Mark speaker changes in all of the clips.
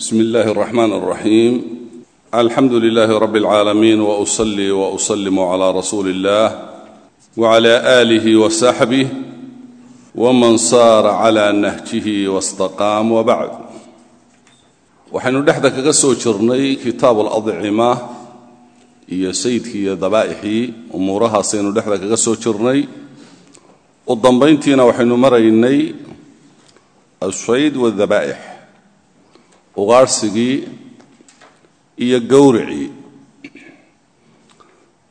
Speaker 1: bsm اllahi الرحman الرaxيim alxamdu لlh rb العaalamiin وأصlي وأsلm عlى rasuuli الlah وعlى آlih وصaxbih wman saar عlى nahjih واstaqاam wbacd waxaynu dhexda kaga soo jirnay kitaab اladcima iyo sayidkii iyo dabaa'ixii umuurahaasaynu dhexda kaga soo jirnay u dambayntiina waxaynu maraynay ashayd wاdabaa'ix ugaarhsigii iyo gowricii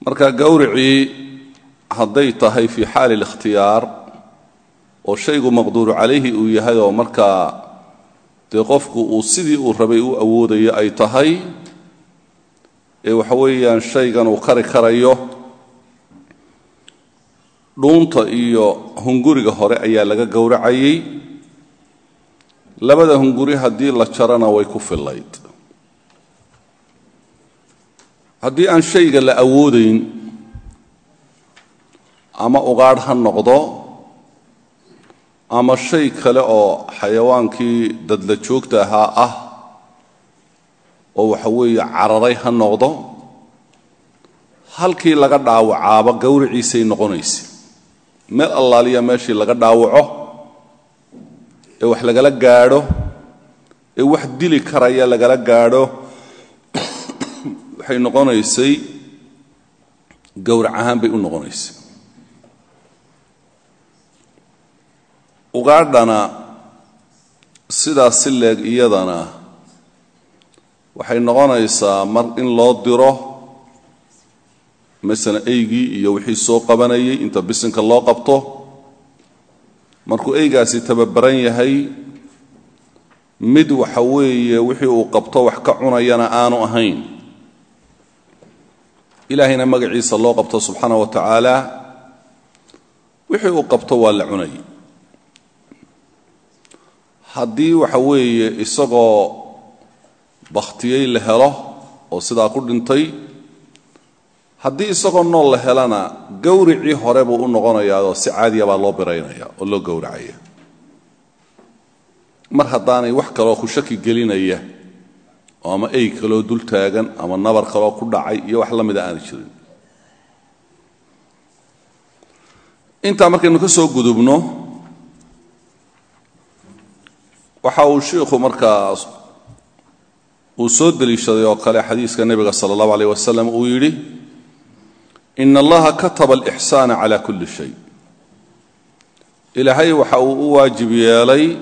Speaker 1: marka gowricii hadday tahay fii xaali اlikhtiyaar oo shaygu maqduuru calayhi uu yahay oo markaa dee qofku uu sidii uu rabay u awoodayo ay tahay ee waxa weeyaan shaygan uu kari karayo dhuunta iyo hunguriga hore ayaa laga gowracayey labada hunguri haddii la jarana way ku fillayd. Haddii aan shayga la awoodayn ama ugaadh ha noqdo ama shay kale oo xayawaankii dadla joogta ahaa ah oo waxa weeye cararay ha noqdo halkii laga dhaawacaaba gowriciisay noqonaysa. Meel allaaliya meeshii laga dhaawaco ee wax lagala gaadho ee wax dili karaya lagala gaadho. Waxay noqonaysay gowrac ahaan bay u noqonaysay. Ugaadhana sidaas si leeg iyadana waxay noqonaysaa mar in loo diro masalan eygii iyo wixii soo qabanayay inta bisinka loo qabto markuu eygaasi tababaran yahay mid waxa weeye wixii uu qabto wax ka cunayana aanu ahayn. Ilaahayna magaciisa loo qabto subxaana wa tacaala wixii uu qabto waa la cunay. Haddii waxa weeye isagoo bakhtiyey la helo oo sidaa ku dhintay haddii isagoo nool la helana gowricii hore buu u noqonayaao si caadiya baa loo biraynaya oo loo gowracaya. Mar haddaanay wax kaloo ku shaki gelinaya oo ama ey kaloo dul taagan ama nabar kaloo ku dhacay iyo wax la mida aanay jirin. Intaa markaynu ka soo gudubno waxa uu shiikhu markaa uu soo deliishaday oo kale xadiiska nebiga sala allahu aleyh wasalam uu yidhi in allaha kataba alixsaana cala kulli shay ilaahay waxa uu u waajib yeelay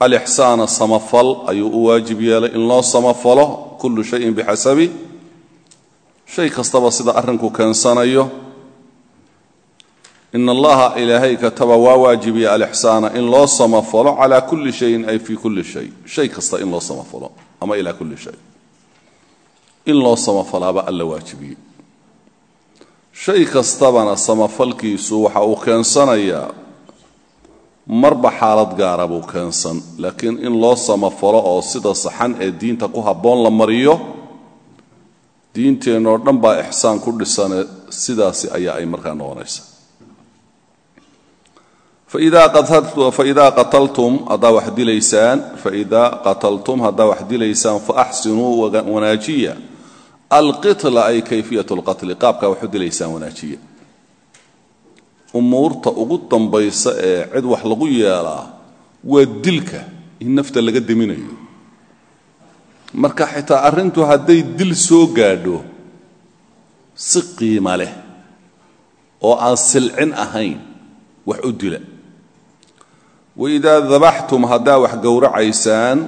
Speaker 1: alixsaana samafal ayuu u waajib yeelay in loo samafalo kullu shayin bixasabi shay kastaba sida arrinku keensanayo in allaha ilaahay kataba waa waajibiya alixsaana in loo samafalo cala kulli shayin ay fii kulli shay shay kasta in loo samafalo ama ilaa kulli shay in loo samafalaaba alla waajibiyey shay kastabana samafalkiisu waxa uu keensanayaa. Marba xaalad gaara buu keensan laakiin in loo samafalo oo sida saxan ee diinta ku habboon la mariyo diinteennoo dhan baa ixsaan ku dhisane sidaasi ayaa ay markaa noqonaysa. Faidaa qataltum haddaa wax dilaysaan faidaa qataltum haddaa wax dilaysaan faaxsinuu wanaajiya alqitla ay kayfiyat lqatli qaabkaa waxu dilaysaan wanaajiya umuurta ugu dambaysa ee cid wax lagu yeelaa waa dilka in nafta laga deminayo marka xitaa arrintu hadday dil soo gaadho si qiima leh oo aan silcin ahayn wax u dila waidaa dabaxtum haddaa wax gowracaysaan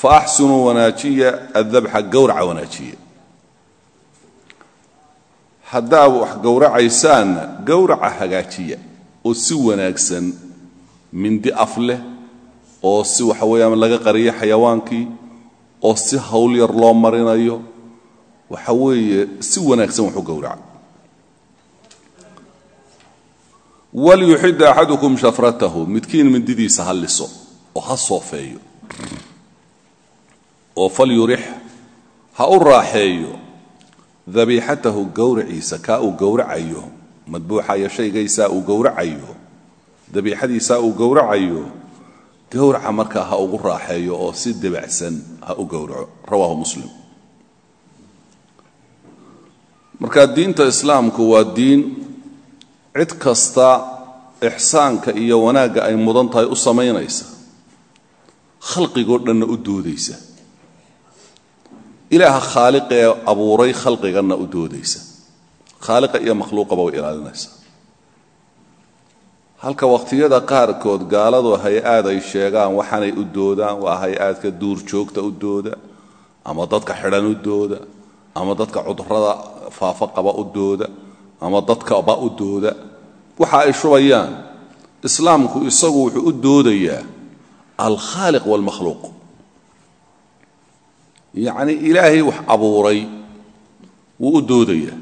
Speaker 1: fa axsinuu wanaajiya addabxa gowraca wanaajiya. Haddaa wax gowracaysaanna gowraca hagaajiya oo si wanaagsan mindi af leh oo si waxa weeyaan laga qariyo xayawaankii oo si hawl yar loo marinayo waxa weeye si wanaagsan wax u gowraca walyuxida axadukum shafratahu midkiin mindidiisa ha liso oo ha soofeeyo oo falyurix ha u raaxeeyo dabiixatahu gowraciisa kaa uu gowracayo madbuuxa iyo shaygaysaa uu gowracayo dabiixadiisaa uu gowracayo gowraca markaa ha ugu raaxeeyo oo si debacsan ha u gowraco. Rawaahu muslim. Marka diinta islaamku waa diin cid kasta ixsaanka iyo wanaagga ay mudan tahay u samaynaysa khalqigoo dhanna u doodaysa ilaaha khaaliq ee abuuray khalqiganna u doodaysa. Khaaliqa iyo makhluuqaba way ilaalinaysa. Halka wakhtiyada qaarkood gaaladu hay'aad ay sheegaan waxaanay u doodaan waa hay'aadka duurjoogta u dooda ama dadka xidhan u dooda ama dadka cudurrada faafa qaba u dooda ama dadkaba u dooda. Waxa ay shubayaan. Islaamku isagu wuxuu u doodayaa alkhaaliq waalmakhluuq yacni ilaahay wax abuuray wuu u doodayaa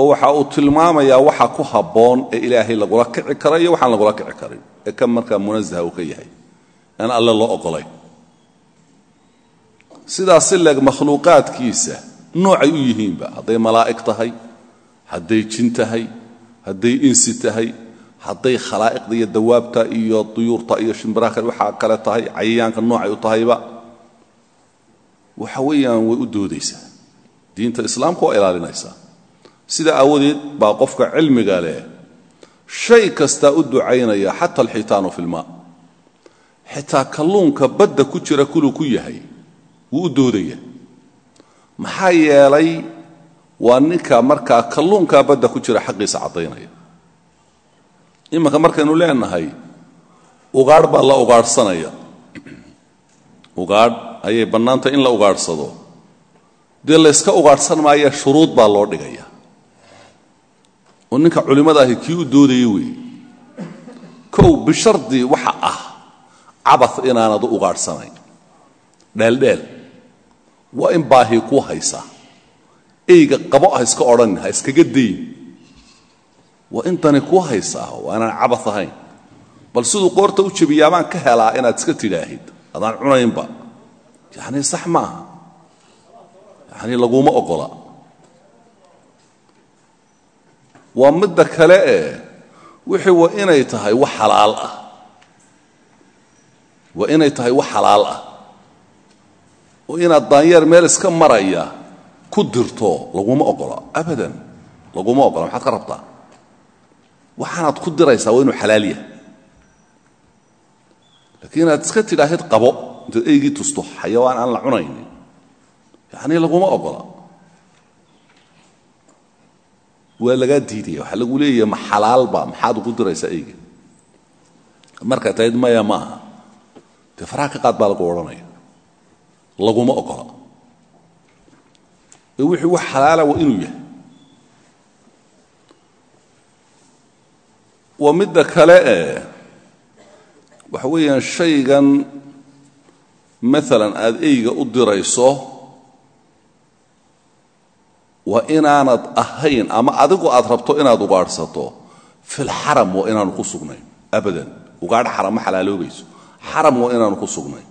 Speaker 1: oo waxa uu tilmaamayaa waxa ku habboon ee ilaahay lagula kici karo iyo waxaan lagula kici karin. Ee ka markaa munasaha uu ka yahay. Aan alle loo ogolayn sidaas si leeg makhluuqaadkiisa noocay u yihiinba hadday malaa'ig tahay hadday jin tahay hadday insi tahay hadday khalaa'iqda iyo dawaabta iyo duyuurta iyo shimbiraha waxaa kale tahay cayayaanka noocay u tahayba waxa weeyaan way u doodaysaa. Diinta islaamka waa ilaalinaysaa. Sida aawadeed baa qofka cilmiga leh. Shay kastaa u ducaynaya xata alxitaanu fi lmaa xitaa kalluunka badda ku jira kuluu ku yahay wuu u doodaya. Maxaa yeelay waa ninka markaa kalluunkaa badda ku jira xaqiisa caddaynaya. Imanka markaynu leenahay ugaadh baa la ugaadhsanaya. Ugaadh ayay bannaantay in la ugaadhsado. Dee layska ugaadhsan maaya shuruud baa loo dhigaya. Oo ninka culimmada kii u doodaya weeye. Kow bishardi waxa ah cabad inaanad u ugaadhsanayn. Dheeldheel waa in baahi kuu haysa. Eyga qabo ha iska odhan ha iskaga dayn waa in dani kuu haysaa waa inaan cabad ahayn. Bal siduu qoorta u jebiyaa baan ka helaa inaad iska tidhaahid. Adaan cunaynba yacni sax maaha. Yacni laguma oggola waa midda kale ee wixii waa inay tahay wax xalaal ah. Waa inay tahay wax xalaal ah. Oo inaad daanyeer meel iska maraya ku dirto laguma oggola abadan laguma oggola maxaad ka rabtaa? Waxaanaad ku diraysaa waa inuu xalaal yahay. Laakiin inaad iska tidhaahid qabo intaad eygii tusto xayawaan aan la cunaynin. Yacni laguma oggola waa lagaa diidaya waxaa lagu leeyahay ma xalaalba maxaad ugu diraysaa eyga markaa tahid ma aha. Dee faraha ka qaad baa lagu odhanaya. Laguma oggola ee wixii wax xalaala waa inuu yahay. Waa midda kale shaygan maalan aad eyga u dirayso waa inaanad ahayn ama adigu aad rabto inaad ugaadhsato filxaram waa inaanu ku sugnayn abadan. Ugaadh xaram ma xalaaloobayso. Xaram waa inaanu ku sugnayn.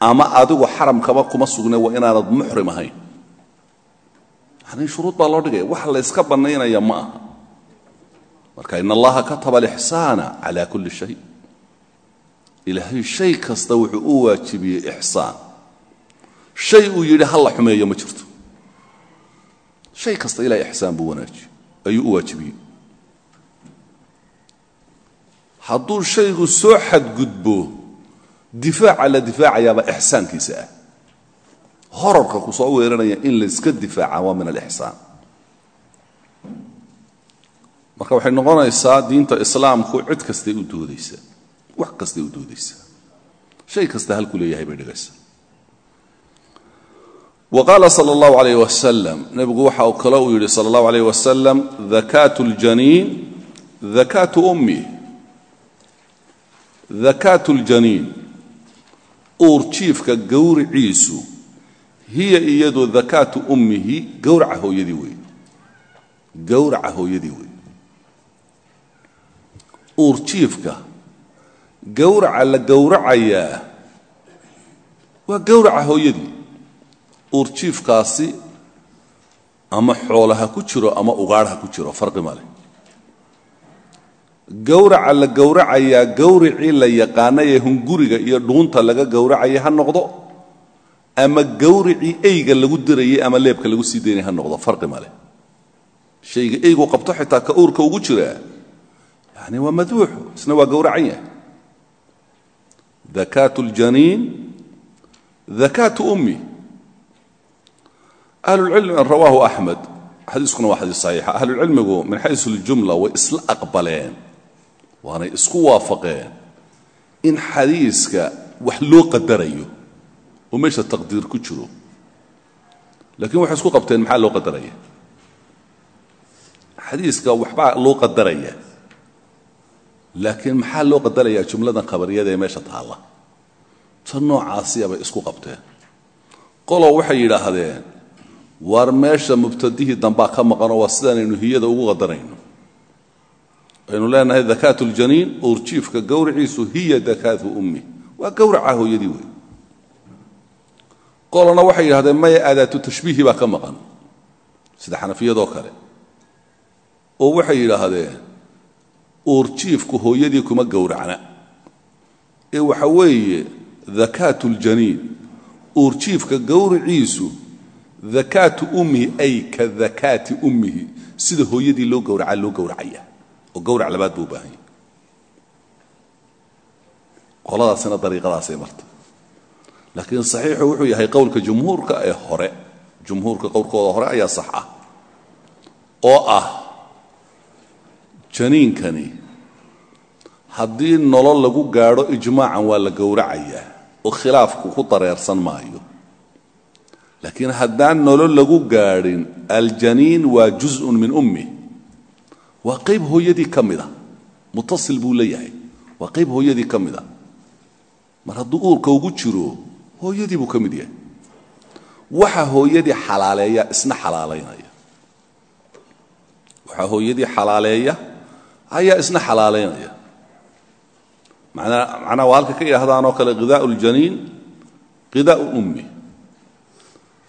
Speaker 1: Ama adigu xaramkaba kuma sugnay waa inaanad muxrim ahayn. Yani shuruud baa loo dhigaya wax layska bannaynaya ma aha. Marka in allaha kataba alixsaana cala kulli shay ilaahay shay kasta wuxuu u waajibiyey ixsaan. Shay uu yidhi ha la xumeeyo ma jirto. Shay kasta ilahay ixsaan buu wanaajiye ayuu u waajibiyey. Hadduu shaygu soo xadgudbo difaaca la difaacayaaba ixsaankiisa ah. Horarka ku soo weeranaya in layska difaaca waa min alixsaan. Marka waxay noqonaysaa diinta islaamku cid kastay u doodaysaa wax kastay u doodaysaa hay kasta halku leeyahay bay dhigaysaa. Wa qaala sal اllahu alayh wasalam nebigu waxa uu kale uu yidhi sal اllahu alayh wasalam dakaatu ljaniin dakaatu ummi dakaatu ljaniin uur jiifka gowriciisu hiya iyadu dakaatu ummihi gowraca hooyadii weeye gowraca hooyadii weeye gowraca la gowracayaa waa gowraca hooyadii. Uurjiifkaasi ama xoolaha ku jiro ama ugaadha ku jiro farqi male gowraca la gowracayaa gowricii la yaqaana ee hunguriga iyo dhuunta laga gowracaya ha noqdo ama gowricii eyga lagu dirayay ama leebka lagu sii daynay ha noqdo farqi ma leh. Shayga eygu qabto xitaa ka uurka ugu jiraa yani waa madbuuxu isna waa gowracan yahay dakaatu اljaniin dakaatu ummi. Ahlulcilmi rawaahu axmed xadiiskuna waa xadiis saxiixa. Ahlulcilmigu min xaysu اljumla way isla aqbaleen waanay isku waafaqeen in xadiiska wax loo qadarayo oo meesha taqdiir ku jiro. Lakiin waxay isku qabteen maxaa loo qadaraya? Xadiiska waxbaa laakiin maxaa loo qadarayaa jumladan khabariyada ee meesha taalla? Tan noocaasiya bay isku qabteen. Qolow waxay yidhaahdeen waar meesha mubtadihii dambaa ka maqanoo waa sidaanaynu hiyada ugu qadarayno. Aynu leenahay dakaatu ljaniin uurjiifka gowriciisu hiya dakaatu ummi. Waa gowraca hooyadii wey qolona waxay yidhahdeen maya aadaatu tashbiihi baa ka maqan. Sida xanafiyadoo kale. Oo waxay yidhaahdeen uurjiifku hooyadii kuma gowracna. Ee waxa weeye dakaatu ljaniin uurjiifka gowriciisu dakaatu ummihi ay ka dakaati ummihi sida hooyadii loo gowracaa loo gowracaya. Oo gowrac labaad buu baahan qoladaasina dariiqadaasay martay laakiin saxiixu wuxuu yahay qowlka jumhuurka ee hore. Jumhuurka qowlkooda hore ayaa sax ah. Oo ah janiinkani haddii nolol lagu gaadho ijmaacan waa la gowracayaa oo khilaafku ku dareersan maayo. Laakiin haddaan nolol lagu gaadhin aljaniin waa juzun min ummi. Waa qayb hooyadii ka mida mutasil buu leeyahay. Waa qayb hooyadii ka mida mar hadduu uurka ugu jiro hooyadii buu ka mid yahay. Waxa hooyadii xalaaleeya isna xalaalaynaya. Waxaa hooyadii xalaaleeya ayaa isna xalaalaynaya manaa waa halka ka yidhahdaan oo kale ghidaau اljaniin ghidaau ummi.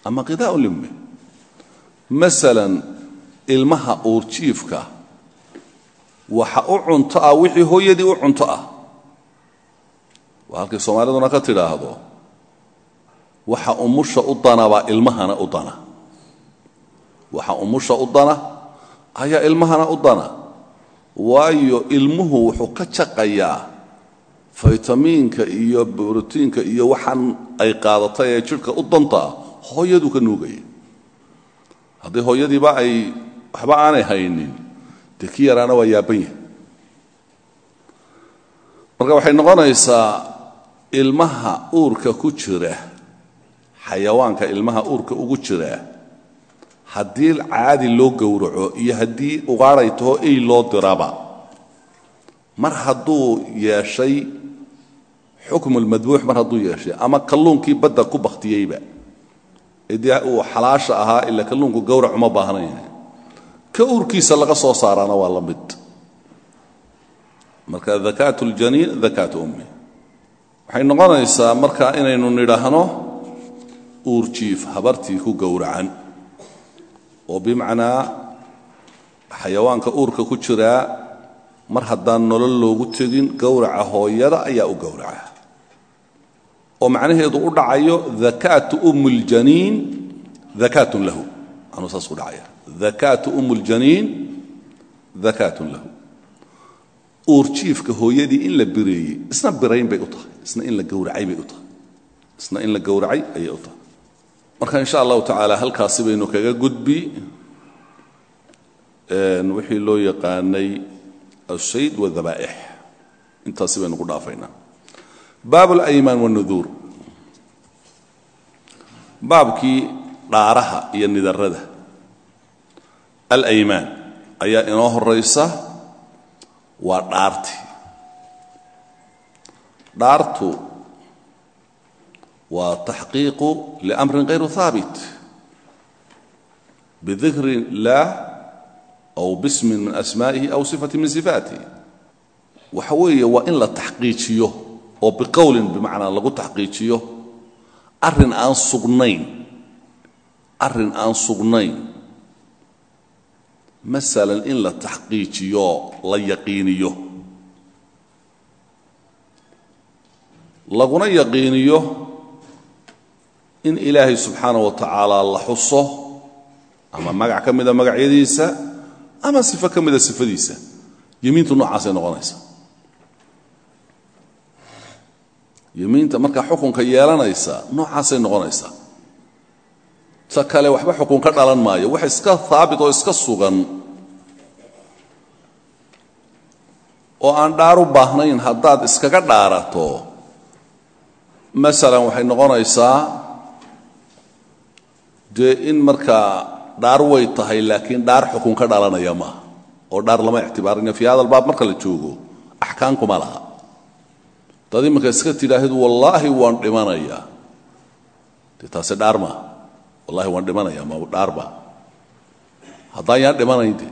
Speaker 1: Ama ghidaau lummi masalan ilmaha uurjiifka waxa u cunto ah wixii hooyadii u cunto ah. Waa halkay soomaaliduna ka tidhaahdo waxa umusha u danabaa ilmahana u dana. Waxa umusha u dana ayaa ilmahana u dana waayo ilmuhu wuxuu ka jaqayaa faytamiinka iyo brotiinka iyo waxaan ay qaadatay ee jidhka u dantaa hooyaduu ka nuugaya. Haddii hooyadiiba ay waxba aanay haynin dee ki yaraana waa yaaban yahay. Marka waxay noqonaysaa ilmaha uurka ku jira xayawaanka ilmaha uurka ugu jira haddii caadi loo gowraco iyo haddii ugaadhay taho loo diraba mar hadduu yeeshay xukmulmadbuux mar hadduu yeeshay ama kalluunkii badda ku bakhtiyeyba ee dee uu xalaasha ahaa ila kalluunku gowrac uma baahnayn. Ka uurkiisa laga soo saaraana waa la mid. Marka dakaatu ljaniin dakaatu ummi. Waxay noqonaysaa marka inaynu nidhaahno uurjiif habartii ku gowracan oo bimacnaa xayawaanka uurka ku jiraa mar haddaan nolol loogu tegin gowraca hooyada ayaa u gowraca oo macnaheedu u dhacayo dakaatu umm اljaniin dakaatun lahu. Anuu saas u dhacaya. Dakaatu umm اljaniin dakaatun lahu. Uurjiifka hooyadii in la bireeyey isna birayn bay u tahay isna in la gowracay bay u tahay isna in la gowracay ayay u tahay marka in sha allahu tacaala halkaasi baynu kaga gudbi. Wixii loo yaqaanay alshayd wadabaa'ix intaasi baynu ku dhaafaynaa baab alaymaan wanuduur baabkii dhaaraha iyo nidarada alaymaan ayaa inoo horaysa waa dhaartii dhaartu waa taxqiiqu liamrin hayru haabit bidikri illaah aw bismin min asmaa'ihi aw sifatin min sifaatihi waxa weeye waa in la taxqiijiyo oo biqowlin bimacnaa lagu taxqiijiyo arrin aan sugnayn arrin aan sugnayn. Masalan in la taxqiijiyo la yaqiiniyo. Laguna yaqiiniyo in ilaahay subxaana wa tacaala la xuso ama magac ka mida magacyadiisa ama sifo ka mida sifadiisa. Yemiintu noocaasay noqonaysa yemiinta markaa xukunka yeelanaysa noocaasay noqonaysaa. Ta kale waxba xukun ka dhalan maayo wax iska haabit oo iska sugan oo aan dhaar u baahnayn haddaad iskaga dhaarato masalan waxay noqonaysaa dee in markaa dhaar way tahay laakiin dhaar xukun ka dhalanaya maaha. Oo dhaar lama ictibaarina fii hada albaab marka la joogo axkaan kuma laha. Dad iminka iska tidhaahid wallaahi waan dhimanayaa dee taasi dhaar maaha wallahi waan dhimanaya ma dhaarba haddaan yaan dhimanayn de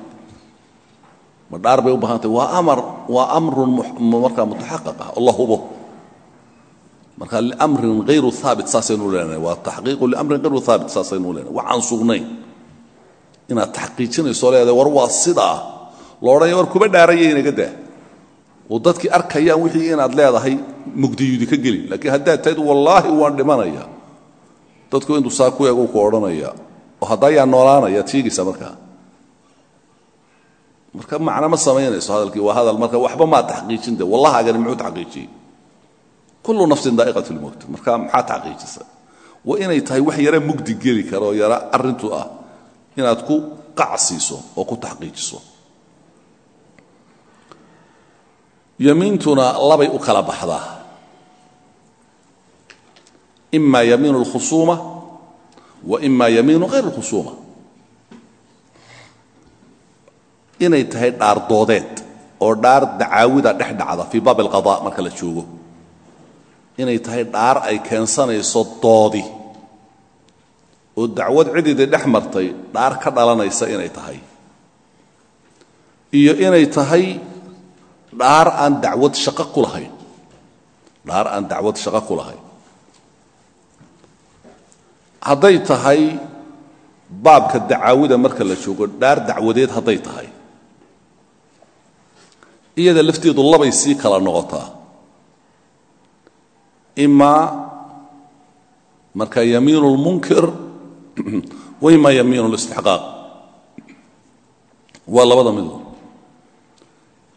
Speaker 1: ma dhaar bay u baahantay waa amar waa amrun markaa mutaxaqaq ah. Oo la hubo marka liamrin hayru haabit saasaynu leenahay. Waa taxqiiqu liamrin hayru haabit saasaynu leenahay. Waxaan sugnayn inaad taxqiijinayso leedahay war waa sidaa lo odhanaya war kuba dhaaraya inaga daa. Oo dadkii arkayaan wixii inaad leedahay mugdiyudi ka gelin. Laakiin haddaad tahid wallaahi waan dhimanaya dadku intuu saa ku ku odhanaya oo haddaayaa noolaanayaad sheegaysaa markaa marka. Macno ma samaynayso hadalkii waa hadal. Marka waxba maa taxqiijin de wallahaagani muxuu taxqiijiyey kullu nafsin daa'iqat lmowt marka maxaa taxqiijisa waa inay tahay wax yara mugdi geli kara oo yara arrintu ah inaad ku qacsiiso oo ku taxqiijiso yamiintuna labay u kala baxdaa ima yamiinu اlkhusuuma wa ima yamiinu hayr اlkhusuuma inay tahay dhaar doodeed oo dhaar dacaawida dhex dhacda fii baab اlqada marka la joogo inay tahay dhaar ay keensanayso doodi. Oo dacwad cididi dhex martay dhaar ka dhalanaysa inay tahay. Iyo inay tahay dhaar aan dacwad shaqo ku lahayn. Dhaar aan dacwad shaqo ku lahayn. Hadday tahay baabka dacaawida marka la joogo dhaar dacwadeed hadday tahay. Iyada lafteedu labay sii kala noqotaa imaa marka yamiinu اlmunkir ima yamiinu اlistixqaaq waa labada midood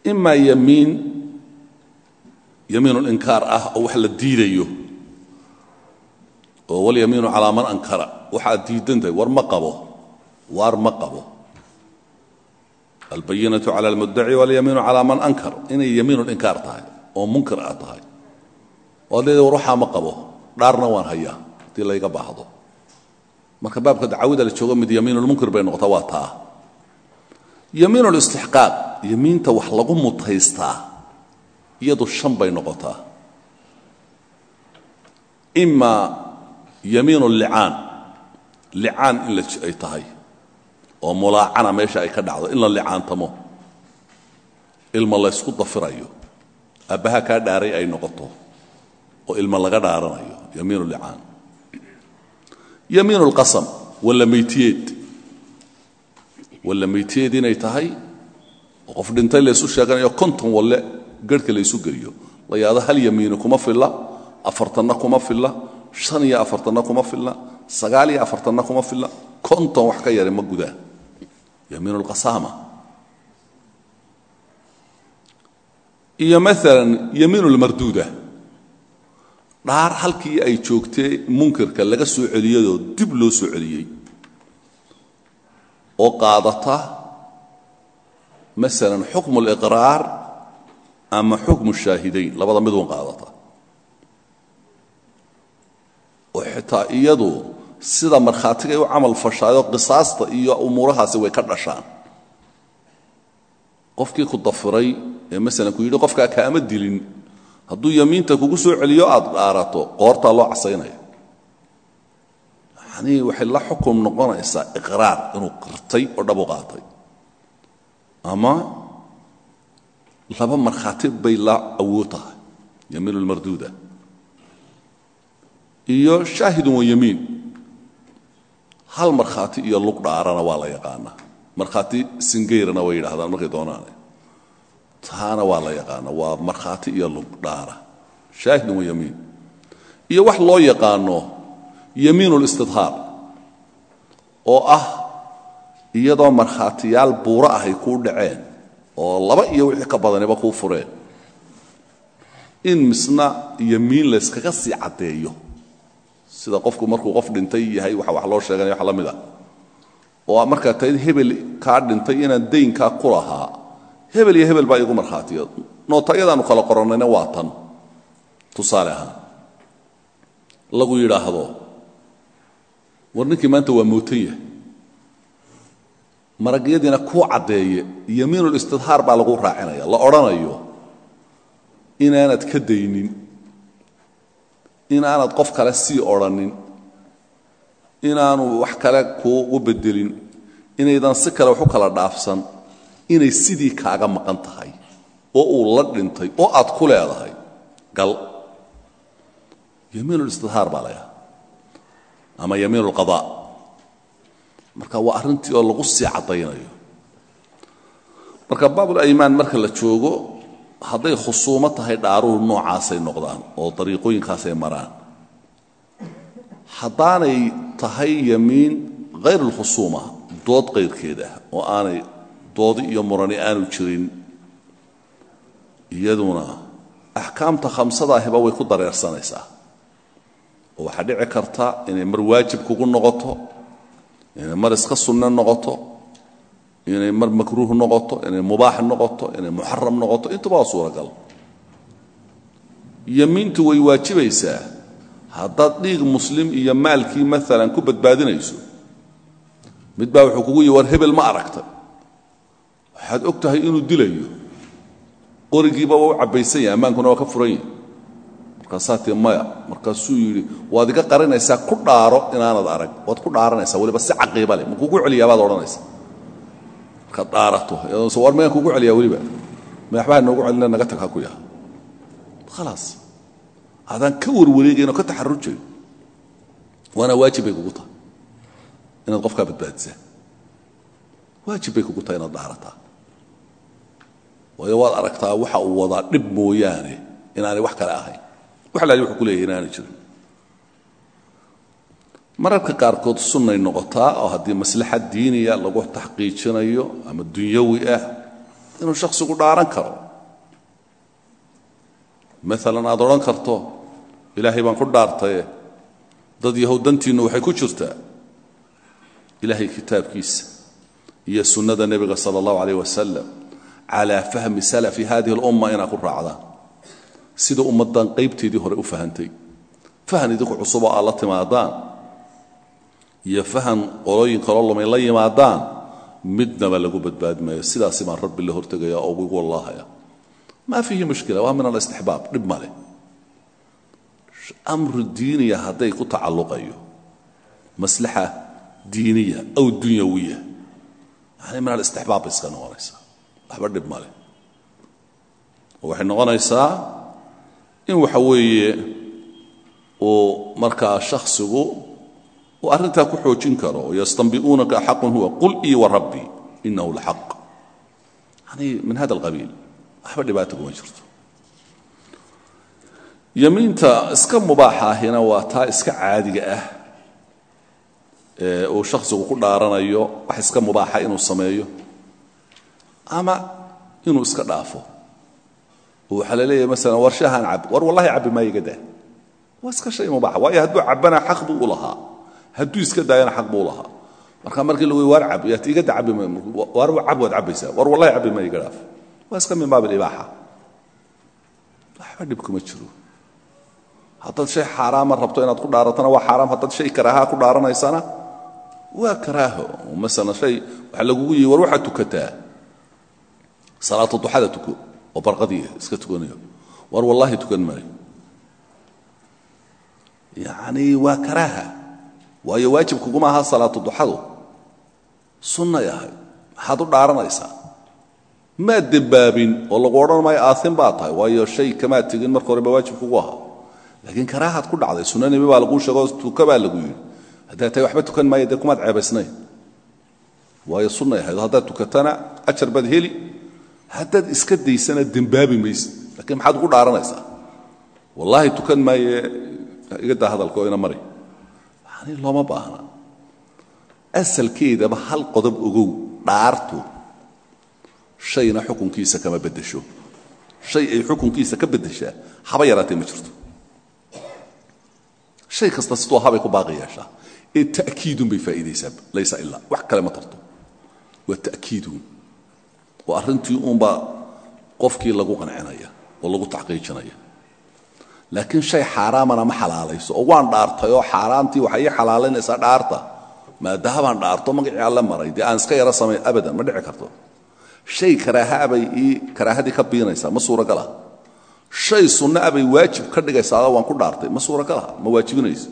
Speaker 1: ima yamiin yamiinu linkaar ah oo wax la diidayo. Oo walyamiinu calaa man ankara. Waxaad diidan tahay war ma qabo. Waar ma qabo. Albayinatu cala almuddaci walyamiinu calaa man ankar. Inay yamiinu linkaar tahay oo munkar ah tahay oo ad leedahay war waxaa ma qabo dhaarna waan hayaa haddii layga baahdo. Marka baabka dacawida la joogo mid yamiinu lmunkir bay noqotaa waa taa. Yamiinu listixqaaq yamiinta wax lagu mutaystaa iyadu shan bay noqotaa. Ima yamiinu licaan licaan in ay tahay oo mulaacana meesha ay ka dhacdo in la licaantamo ilma laysku dafirayo aabbaha kaa dhaaray ay noqoto oo ilma laga dhaaranayo yamiinu licaan yamiinu lqasam walla meytiyeed. Walla meytiyeed inay tahay oo qof dhintay laysu sheeganayo konton walle garhka laysu geliyo la yaado hal yamiini kuma filla afartanna kuma filla shan iyo afartanna kuma filla sagaal iyo afartanna kuma filla konton wax ka yare ma gudaa. Yamiinu lqasaama iyo maalan yamiinu lmarduuda dhaar halkii ay joogtee munkirka laga soo celiyadoo dib loo soo celiyey. Oo qaadata masalan xukmu اliqraar ama xukmu shaahidayn labada midun qaadata. Oo xitaa iyadu sida markhaatigay u camal fashaayo qisaasta iyo umuurahaasi way ka dhashaan. Qofkii ku dafiray ee masalan ku yidhi qofkaa kaama dilin hadduu yamiinta kugu soo celiyo aad dhaarato qoortaa loo casaynaya yanii waxay la xukum noqonaysaa iqraar inuu qirtay oo dhabu qaatay. Ama laba markhaati bay la awood tahay yamiin lmarduuda iyo shaahidun wa yamiin. Hal markhaati iyo lug dhaarana waa la yaqaanaa. Markhaati singayrana way yidhahdaan markay doonaane taana waa la yaqaana waa markhaati iyo lug dhaara. Shaahidun wa yamiin. Iyo wax loo yaqaano yamiinu listidhaar oo ah iyadoo markhaatiyaal buuro ahay kuu dhaceen oo laba iyo wixii ka badaniba kuu fureen. In misna yamiin layskaga sii caddeeyo. Sida qofku markuu qof dhintay yahay waxa wax loo sheeganaya wax la mid a. Oo markaa tayd hebel kaa dhintay inaan daynkaa ku lahaa hebel iyo hebel baa igu markhaatiya nootayadaanu kala qorannayna waa tan. Tusaale ahaan lagu yidhaahdo war ninkii maanta waa mootan yahay. Maragyadiina kuu caddeeye yamiinulistidhaar baa lagu raacinaya la odhanayo inaanad ka daynin inaanad qof kale sii odrhanin inaanu wax kale kuugu bedelin inaydan si kale wax u kala dhaafsan inay sidii kaaga maqan tahay oo uu la dhintay oo aad ku leedahay. Gal. Yamiinulistidhaar baa layaha ama yamiin ulqadaa marka waa arrintii oo lagu sii caddaynayo. Marka baabul-aymaan marka la joogo hadday khusuumo tahay dhaaruhu noocaasay noqdaan oo dariiqooyinkaasay maraan. Haddaanay tahay yamiin hayr alkhusuuma dood qayrkeed ah oo aanay doodi iyo murani aanu jirin iyaduna axkaamta khamsada ahiba way ku dareersanaysaa. Oo waxaa dhici karta inay mar waajib kugu noqoto inay mar iska sunno noqoto inay mar makruuh noqoto inay mubaax noqoto inay muxaram noqoto intuba waa suuragal. Yamiintu way waajibaysaa. Haddaad dhiig muslim iyo maalkii maalan ku badbaadinayso mid baa wuxuu kugu yihi war hebel ma aragtay waxaad og inuu dilayo qorigiiba waa u ammaankuna waa ka furan yahay markaasaa tii maya markaasuu yidhi waad iga qarinaysaa ku dhaaro inaanad arag waad ku dhaaranaysaa weliba si caqiiba leh ma kugu celiyaa baad odhanaysaa. Markaad dhaarato iyadoo war mayaan kugu celiyaa weliba. Madaxbaha noogu celina naga tag ha ku yaha. Khalaas adaan ka warwareegayn ka taxarujayn waana waajib bay kugu tahay. Inaad qofkaa badbaadisaa waajib bay kugu tahay inaad dhaarataa waayo waad aragtaa waxa uu wadaa dhib mooyaane inaanay wax kale ahayn. Wax laali wuxuu ku leeyahay inaanay jirin. Mararka qaarkood sunnay noqotaa oo haddii maslaxa diiniya lagu taxqiijinayo ama dunyawi ah inuu shakhsigu dhaaran karo. Maalan aad odhan karto ilaahay baan ku dhaartaye. Dad yahow dantiinnu waxay ku jirtaa ilaahay kitaabkiisa iyo sunnada nebiga sala allahu calayh wasalam calaa fahmi salafi hadihi alumma inaad ku raacdaan. Sida ummaddan qaybteedii hore u fahantay fahan idinku cusuboo aad la timaadaan. Iyo fahan qolooyin kaloo lumay la yimaadaan midnaba lagu badbaadi sidaasi baan rabbi hortegaya oo ugu wallaahaya maa fiihi mushkila waa min alistixbaab dhib male amru diiniya hadday ku tacalluqayo. Maslaxa diiniya aw dunyawiya. Yani min alistixbaab bay iska waxba dhib male oo waxay noqonaysaa in waxa weeye uu markaa shakhsigu uu arrintaa ku xoojin karo yastanbi'uunaka xaqun huwa qul ii wa rabbii inahu yani min hada alqabiil waxba dhibaata kuma jirto. Yamiinta iska mubaaxa waa taa iska caadiga ah ee uu shakhsigu ku dhaaranayo wax iska mubaaxa inuu sameeyo ama inuu iska dhaafo. Oo waxaa la leeyahay cab. War wallahi cabbi maayo iga daa. Shay mubaaxa waayo hadduu cabbana xaq buu u lahaa. Iska daayana xaq buu marka markii lagu waar cab yaati iga da cabbi waar cab waad cabbaysaa. War wallahi cabbi maayo iga dhaaf. Waa iska min baab alibaaxa waxba dhib kuma jiro. Shay xaaraama rabto inaad ku dhaaratana waa xaaraam. Haddaad shay karaahaa ku dhaaranaysana waa karaaho. Masalan shay waxaa lagugu yihi war waxaad tukataa salaatu duxada tuko oo barqadii iska tukanayo. War wallaahi tukan maayo yacni waa karaaha. Waayo waajib kuguma aha salaatu duxadu. Sunnay ahay maxaad u dhaaranaysaa. Maad dembaabin oo lagu odhan maayo aasin baa tahay. Waayo shay kamaad tegin marka horeba waajib kugu ahaa laakiin karaahaad ku dhacday. Sunna nebi baa laguu sheego tuka baa lagu yidhi. Haddaad tahay waxba tukan maayo dee baad heli haddaad iska daysana dembaabi mayse laakiin maxaad ugu dhaaranaysaa? Wallaahi tukan maaye iga hadalka oo ina mari. Yani looma baahna. Asalkeedaba hal qodob ogow dhaartu shayna xukunkiisa kama beddesho. Shay ay xukunkiisa ka beddeshaa haba yaraatee ma jirto. Shay kasta sidoo habay ku baaqi ee ta'kiidun bay faa'iidaysaa laysa ilaa wax kale ma tarto. Waa ta'kiidun oo arrintii uunbaa qofkii lagu qancinaya oo lagu taxqiijinaya. Laakiin shay xaaraamana ma xalaalayso. Oo waan dhaartay oo xaaraantii waxay ii xalaalaynaysaa dhaarta. Maadahabaan dhaarto magacii alle maray. Dee aan iska yaro samayn abadan ma dhici karto. Shay karaaha abay ii karaahadii ka biinaysaa ma suuragala. Shay sunna abay waajib ka dhigaysaao waan ku dhaartay ma suuragalaha ma waajibinayso.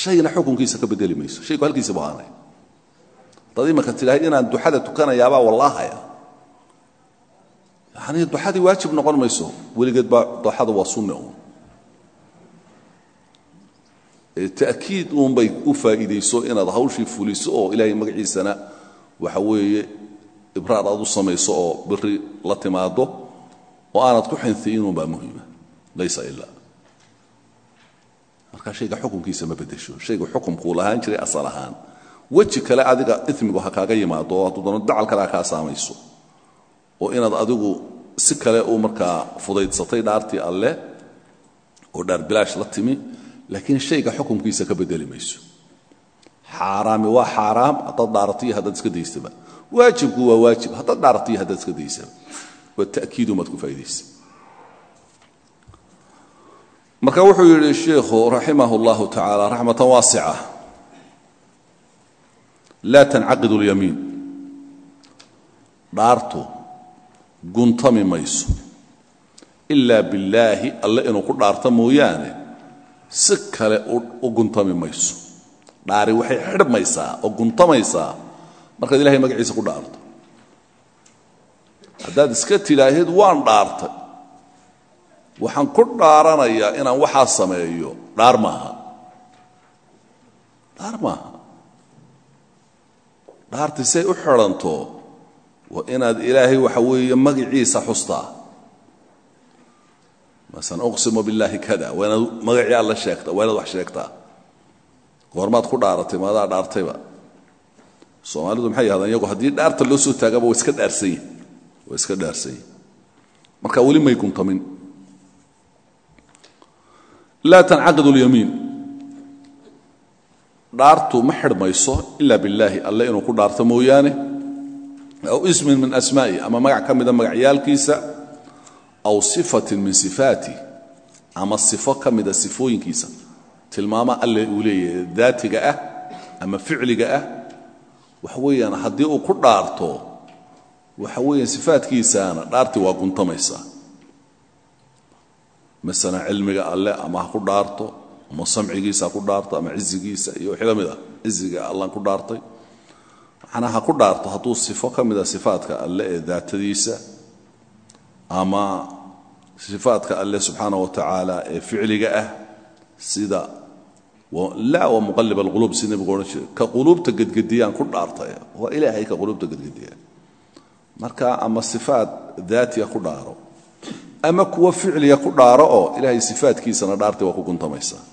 Speaker 1: Shayna xukunkiisa ka bedeli mayso. Shaygu halkiisa bahaanay dad imanka tidhaahd inaan duxada tukanayaabaa wallaahaya yanii duxadii waajib noqon mayso. Weligeed baa duxada waa sunne uun. Ta'kiid uunbay u faa'iidayso inaad hawshii fuliso oo ilaahay magaciisana waxa weeye ibraar aad u samayso oo biri la timaado oo aanad ku xinfiinun baa muhima laysa ilaa marka shayga xukunkiisa ma beddesho shaygu xukumkuu lahaan jiray asal ahaan. Weji kale adiga imigu ha kaaga yimaado hadduu dano dacal kale ha kaa saamayso oo inaad adigu si kale u markaa fudaydsatay dhaartii alleh oo dhaar bilaash la timi laakiin shayga xukumkiisa ka bedeli mayso. Xaaraami waa xaaraam haddaad dhaaratiyo haddaad iska daysaba. Waajibku waa waajib haddaad dhaaratiyo haddaad iska daysaba. Waa ta'kiidumaad ku faa'idaysa marka wuxuu yidhi sheikhu raximah tacaala raxmatan waasica laa tancaqid اlyamiin dhaartu guntami mayso. Ilaa billaahi alle inuu ku dhaarto mooyaane si kale u guntami mayso. Dhaari waxay xidhmaysaa oo guntamaysaa markaad ilahay magaciisa ku dhaarto. Haddaad iska tidhaahid waan dhaartay. Waxaan ku dhaaranayaa inaan waxaa sameeyo dhaar maaha. Dhaar maaha. Dhaarti say u xidhanto waa inaad ilaahay waxa weeye magiciisa xustaa. Masalan uqsimu billaahi kada waa inaad magacii alla sheegtaa waa inaad wax sheegtaa. Goormaad ku dhaaratay maadaa dhaartayba. Soomaalidu maxay yahdaan iyagu haddii dhaarta loo soo taagaba waa iska dhaarsanyi waa iska dhaarsanyi marka weli may guntamin. Laa tancaqid اlyamiin dhaartu ma xidhmayso ila billaahi alle inuu ku aw ismin min asmaa'i ama magac ka mida magacyaalkiisa aw sifatin min sifaati ama sifo ka mida sifooyinkiisa. Tilmaamo alle uu leeyahay daatiga ah ama ficliga ah waxa weeyaan haddii uu ku dhaarto waxa weeyaan sifaadkiisaana dhaartii waa guntamaysaa maala cilmiga alle ama ha ku dhaarto ama samcigiisa ha ku dhaarto ama cizigiisa iyo wixii la mid ah ciziga allan ku macnaa ha ku dhaarto hadduu sifo ka mida sifaadka alle ee daatadiisa ama sifaadka alle subxaana wa tacaala ee ficliga ah sida laa waa muqalib alquluub si nebigu odhan jiray ka quluubta gedgediyaan ku dhaartay waa ilaahay ka quluubta gedgediya. Marka ama sifaad daatiya ku dhaaro ama kuwa ficliga ku dhaaro oo ilaahay sifaadkiisana dhaartay waa ku guntamaysaa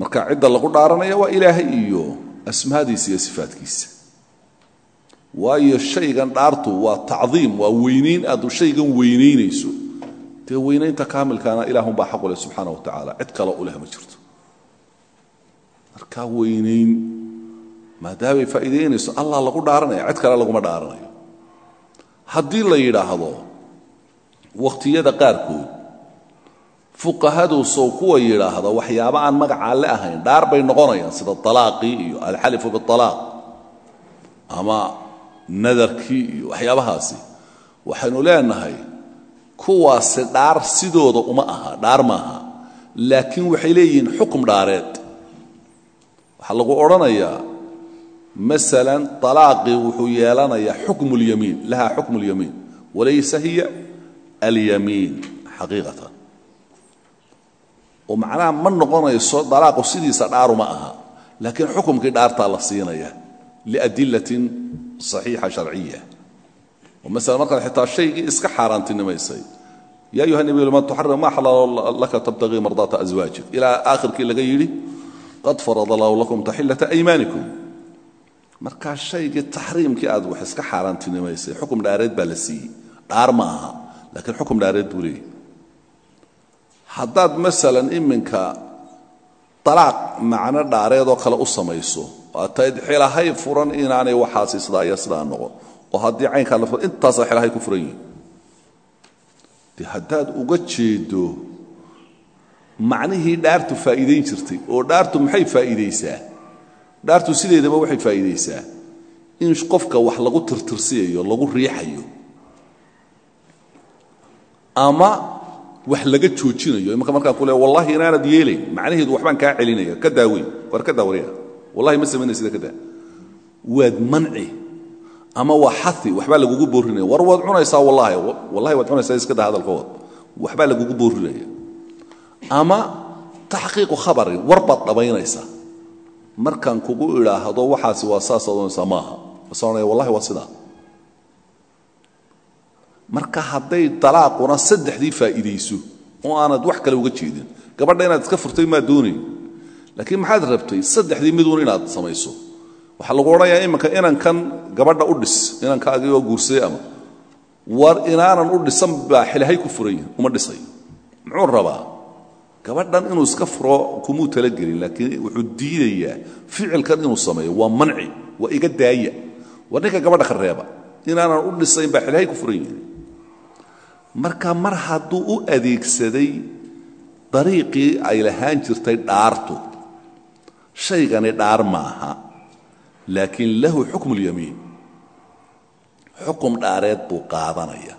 Speaker 1: marka cidda lagu dhaaranaya waa ilaahay iyo asmaadiisa iyo sifaadkiisa waayo shaygan dhaartu waa tacdiim waa weynayn aad shaygan weynaynayso dee weynaynta kaamilkaana ilaahunbaa xaq u leh subxaana wa tacaala. Cid kale u leh ma jirto. Marka weynayn maadaamay faa'iidaynayso? Allah lagu dhaaranaya cid kale laguma dhaaranayo. Haddii la yidhaahdo wakhtiyada qaarkood fuqahadu sow kuwa yidhaahda waxyaaba aan magacaa le ahayn dhaar bay noqonayaan sida alaaqii iyo alxalifu bialaaq ama nadarkii iyo waxyaabahaasi. Waxaynu leenahay kuwaasi dhaar sidooda uma aha dhaar maaha laakiin waxay leeyihiin xukum dhaareed waxaa lagu odhanayaa masalan alaaqii wuxuu yeelanayaa xukmu اlyamiin laha xukmu اlyamiin walaysa hiya alyamiin xaqiiqatan oo macnaha ma noqonayso dalaaqu sidiisa dhaaruma aha. Laakiin xukumkii dhaartaa la siinaya liadilatin صaxiixa sharciya oo masala markaad xitaa shaygii iska xaaraantinimaysay ya ayuha nebiy lma tuxarim ma xalala laka tabtagii mardaata aswaajik ilaa aakhirkii laga yidhi qad farada allahu lakum taxillata aymaanikum. Markaa shaygii taxriimkii aad wax iska xaaraantinimaysay xukum dhaareed baa la siiyey. Dhaar ma aha laakiin xukum dhaareed buu leeyahy haddaad masalan iminka dalaaq macno dhaareedoo kale u samayso waatayd xilahay furan inaanay waxaasi sidaa iyo sidaa oo haddii caynkaa la furan intaasaa xilahay ku furan yihiin de haddaad uga jeedo macnihii dhaartu faa'iidayn jirtay oo dhaartu maxay faa'iidaysaa? Dhaartu sideedaba waxay faa'iidaysaa. In qofka wax lagu tirtirsiyayo lagu riixayo ama wax laga joojinayo imaka markaan ku le wallahi inaanad yeelayn macnaheedu waxbaan kaa celinaya ka daaweyn. War ka daawariya wallahi ma samaynay sida ka daa. Waad manci ama waa xai waxbaa lagugu boorinaya war waad cunaysaa wallahi wallahi waad cunaysaa iska daa hadalkood waxbaa lagugu boorinaya ama taxqiiqu khabarin war baad dhabaynaysaa. Markaan kugu idhaahdo waxaasi waa saas odhanaysaa maaha. Wallahi waa sidaa marka hadday dalaaquna saddexdii faa'iidayso oo aanad wax kale uga jeedin. Gabadha inaad iska furtay maa doonayn laakiin maxaad rabtay saddexdii miduun inaad samayso? Waxaa lagu odhanayaa iminka inankan gabadha u dhis inankaagii oo guursaday ama? War inaanan u dhisan baa xilahay ku furan yihiin uma dhisayo muxuu rabaa? Gabadhan inuu iska furo kumuu talagelin laakiin wuxuu diidayaa ficilkan inuu sameeyo. Waa manci waa iga daaya. War ninka gabadha ka inaanan u dhisayn baa xilahay ku furan yihiin marka mar hadduu u adeegsaday dariiqii ay lahaan jirtay dhaartu shaygani dhaar maaha laakiin lahu xukmu lyamiin xukum dhaareed buu qaadanaya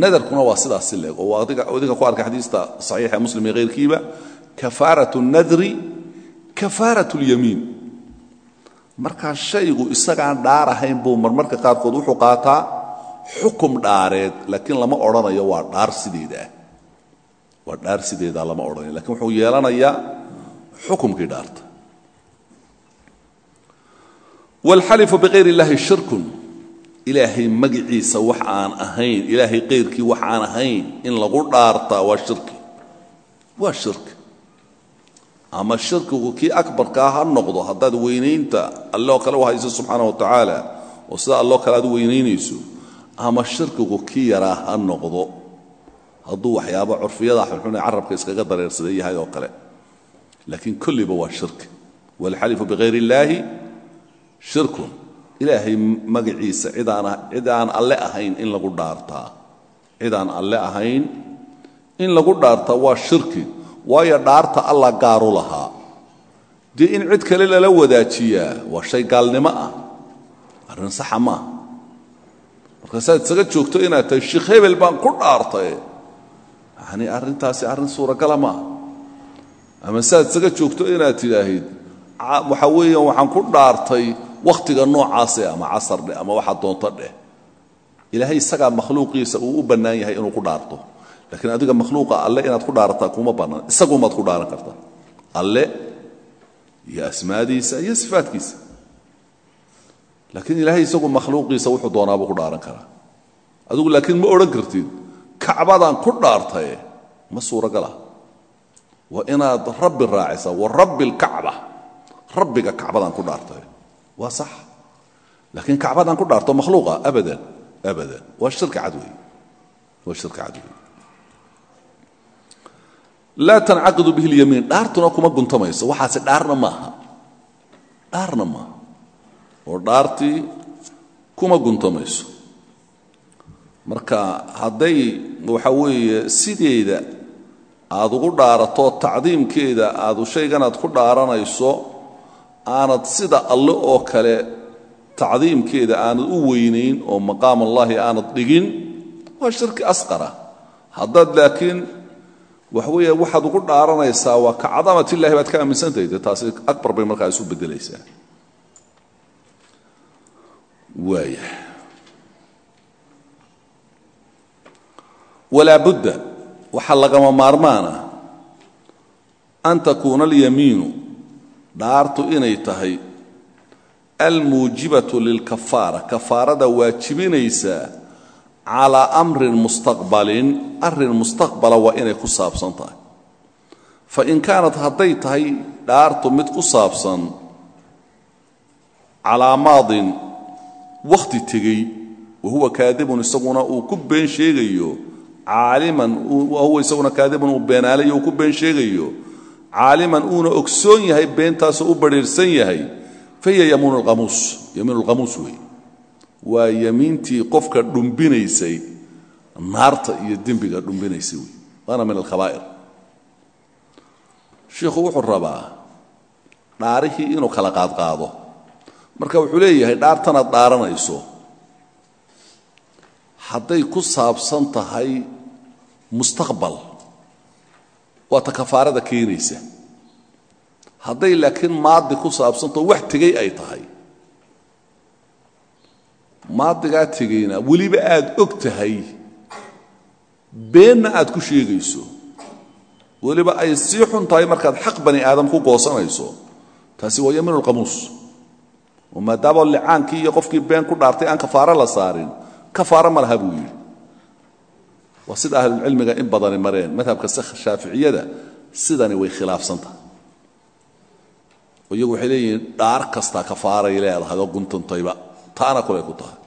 Speaker 1: nadarkuna waa sidaasi leeg oo idinka ku arkay xadiista saxiixa muslim iyo hayrkiiba kafaarat nadri kafaarat lyamiin marka shaygu isagaan dhaar ahayn buu marmarka qaarkood wuxuu qaataa xukum dhaareed laakiin lama odhanayo waa dhaar sideedaa. Waa dhaar sideedaa lama odhanayo lakiin wuxuu yeelanayaa xukumkii dhaarta. Wاlxalifu bikayr اllahi shirkun. Ilaahay magiciisa wax aan ahayn ilaahay kayrkii wax aan ahayn in lagu dhaartaa waa shirki waa shirki ama shirkigu kii akbarkaa ha noqdo haddaad weynaynta alloo kale u hayso subxaana wa tacaala oo sida alloo kale aad weynaynayso ama shirkigu kii yaraa ha noqdo. Hadduu waxyaaba curfiyada xunxune carabka iskaga dareersaday yahay oo kale. Laakiin kolliba waa shirki wاlxalifu bikayr اllaahi shirkun. Ilaahay magaciisa cid aan alle ahayn in lagu dhaartaa. Cid alle ahayn in lagu dhaartaa waa shirki. Waayo dhaarta allah gaaru lahaa. Dee in cid kale lala wadaajiyaa waa shay gaalnimo ah. Arrin saxa maaha markaasaad isaga joogto inaad tahay sheikh hebel baan ku dhaartay. Yani arrintaasi arrin suuragala maaha ama saad isaga joogto inaad tidhaahid waxa weeyaan waxaan ku dhaartay wakhtiga noocaase ama casar dheh ama waxa doonto dheh. Ilaahay isagaa makhluuqiisa uu u bannaan yahay inuu ku dhaarto. Laakiin adiga makhluuqa alle inaad ku dhaarataa kuma bannaan isagumaad ku dhaaran kartaa alle iyo asmaadiisa iyo sifaatkiisa laakiin ilaahay isagu makhluuqiisa wuxuu doonaabuu ku dhaaran karaa. Adigu laakiin ma odhan kartid kacbadaan ku dhaartaye ma suuragala waa inaad rabbi raacisaa wa rabbi alkacba rabbiga kacbadaan ku dhaartaye waa sax. Laakiin kacbadaan ku dhaarto makhluuqa abadan abadan. Waa shirki cad wey waa shirki cad wey laa tancaqidu bihi اlyamiin dhaartuna kuma guntamayso waxaase dhaarna maaha. Dhaarna maaha oo dhaartii kuma guntamayso. Marka hadday waxa weeye sideeda aad ugu dhaarato tacdiimkeeda aadu shayganaad ku dhaaranayso aanad sida alle oo kale tacdiimkeeda aanad u weynayn oo maqaam allahi aanad dhigin waa shirki asqara. Haddaad laakiin waxa weeya waxaad ugu dhaaranaysaa waa ka cadamat illahi baad ka aaminsantahay taasi akbar bay markaa isu beddelaysaa waaya walaa budda waxaa lagama maarmaana an takuuna alyamiinu dhaartu inay tahay almuujibatu lilkafaara kafaarada waajibinaysaa
Speaker 2: calaa amrin mustaqbalin arrin mustaqbala waa inay ku saabsan tahay. Fa in kaanat hadday tahay dhaartu mid ku saabsan calaa maadin wakhti tegey wa huwa kaadibun isaguna uu ku been sheegayo. Caaliman wahuwa isaguna kaadibun uu beenaalayo ku been sheegayo. Caaliman uuna ogsoon yahay beentaasoo u badhiirsan yahay. Fa hiya yamiin lqamuus yamiin lqamuus wey waa yamiintii qofka dhumbinaysay naarta iyo dembiga dhumbinaysay wey waana min alkhabaa'ir shiikhu wuxuu rabaa dhaarihii inuu kala qaadqaado marka wuxuu leeyahay dhaartanaad dhaaranayso. Hadday ku saabsan tahay mustaqbal waa ta kafaarada keenaysa. Hadday laakiin maadi ku saabsantaho wax tegey ay tahay. Maadigaa tegayna weliba aad og tahay beenna aad ku sheegayso. Weliba ay sii xun tahay markaad xaq bani aadam ku goosanayso. Taasi waa yamiin alqamuus maadaama licaankii iyo qofkii been ku dhaartay aan kafaaro la saarin kafaaro ma laha buu yidhi. Waa sida ahlulcilmiga in badani mareen madhabka shaaficiyada sidani way khilaafsantahay oo iyagu waxay leeyihiin dhaar kastaa kafaaray leedahay oo guntantayba taana kulay ku tahay.